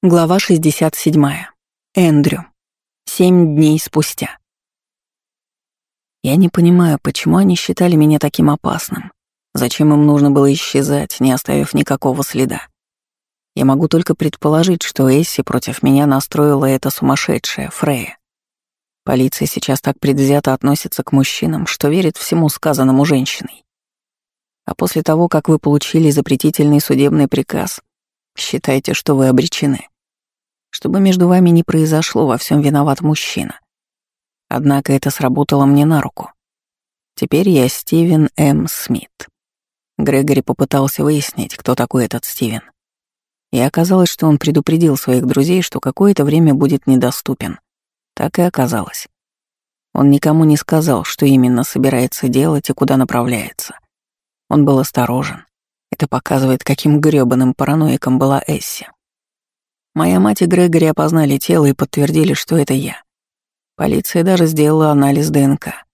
Глава 67. Эндрю. Семь дней спустя. Я не понимаю, почему они считали меня таким опасным. Зачем им нужно было исчезать, не оставив никакого следа? Я могу только предположить, что Эсси против меня настроила эта сумасшедшая Фрея. Полиция сейчас так предвзято относится к мужчинам, что верит всему сказанному женщиной. А после того, как вы получили запретительный судебный приказ, Считайте, что вы обречены. Чтобы между вами не произошло, во всем виноват мужчина. Однако это сработало мне на руку. Теперь я Стивен М. Смит. Грегори попытался выяснить, кто такой этот Стивен. И оказалось, что он предупредил своих друзей, что какое-то время будет недоступен. Так и оказалось. Он никому не сказал, что именно собирается делать и куда направляется. Он был осторожен, это показывает, каким грёбаным параноиком была Эсси. Моя мать и Грегори опознали тело и подтвердили, что это я. Полиция даже сделала анализ ДНК.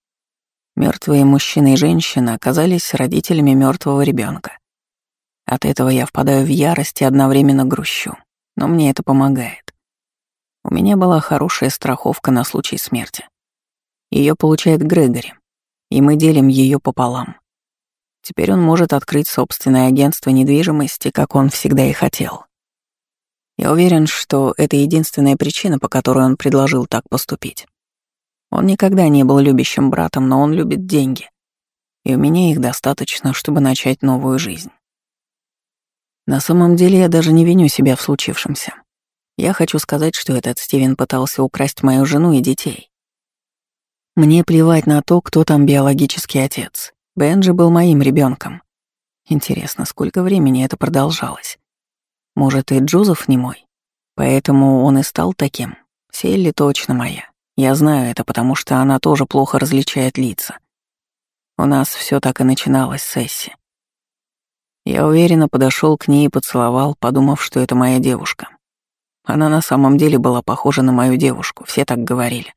Мертвые мужчина и женщина оказались родителями мертвого ребенка. От этого я впадаю в ярость и одновременно грущу, но мне это помогает. У меня была хорошая страховка на случай смерти. Ее получает Грегори, и мы делим ее пополам. Теперь он может открыть собственное агентство недвижимости, как он всегда и хотел. Я уверен, что это единственная причина, по которой он предложил так поступить. Он никогда не был любящим братом, но он любит деньги. И у меня их достаточно, чтобы начать новую жизнь. На самом деле я даже не виню себя в случившемся. Я хочу сказать, что этот Стивен пытался украсть мою жену и детей. Мне плевать на то, кто там биологический отец. Бенджи был моим ребенком. Интересно, сколько времени это продолжалось? Может, и Джозеф не мой? Поэтому он и стал таким. Селли точно моя. Я знаю это, потому что она тоже плохо различает лица. У нас все так и начиналось с Эсси. Я уверенно подошел к ней и поцеловал, подумав, что это моя девушка. Она на самом деле была похожа на мою девушку, все так говорили.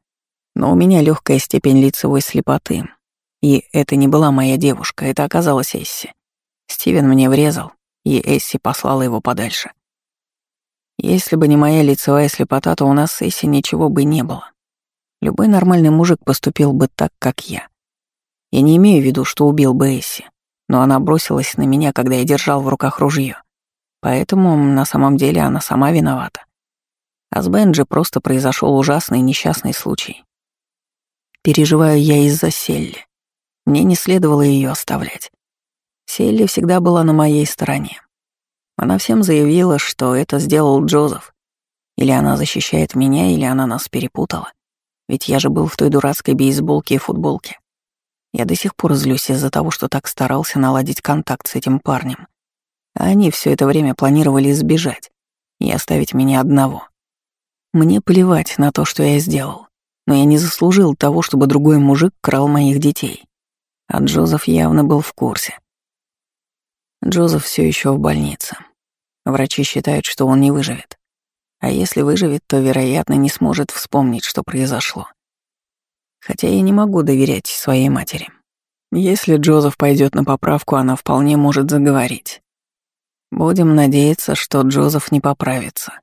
Но у меня легкая степень лицевой слепоты, и это не была моя девушка, это оказалась Эсси. Стивен мне врезал, и Эсси послала его подальше. Если бы не моя лицевая слепота, то у нас с Эсси ничего бы не было. Любой нормальный мужик поступил бы так, как я. Я не имею в виду, что убил бы Эсси, но она бросилась на меня, когда я держал в руках ружье. Поэтому на самом деле она сама виновата. А с Бенджи просто произошел ужасный несчастный случай. Переживаю я из-за Селли. Мне не следовало ее оставлять. Селли всегда была на моей стороне. Она всем заявила, что это сделал Джозеф. Или она защищает меня, или она нас перепутала. Ведь я же был в той дурацкой бейсболке и футболке. Я до сих пор злюсь из-за того, что так старался наладить контакт с этим парнем. А они все это время планировали сбежать и оставить меня одного. Мне плевать на то, что я сделал, но я не заслужил того, чтобы другой мужик крал моих детей. А Джозеф явно был в курсе. Джозеф все еще в больнице. Врачи считают, что он не выживет. А если выживет, то, вероятно, не сможет вспомнить, что произошло. Хотя я не могу доверять своей матери. Если Джозеф пойдет на поправку, она вполне может заговорить. Будем надеяться, что Джозеф не поправится.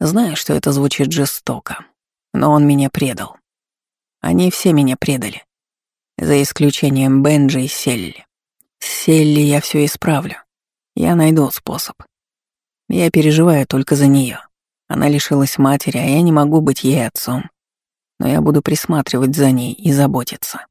Знаю, что это звучит жестоко, но он меня предал. Они все меня предали за исключением Бенджи и Селли. С Селли я все исправлю. Я найду способ. Я переживаю только за нее. Она лишилась матери, а я не могу быть ей отцом. Но я буду присматривать за ней и заботиться.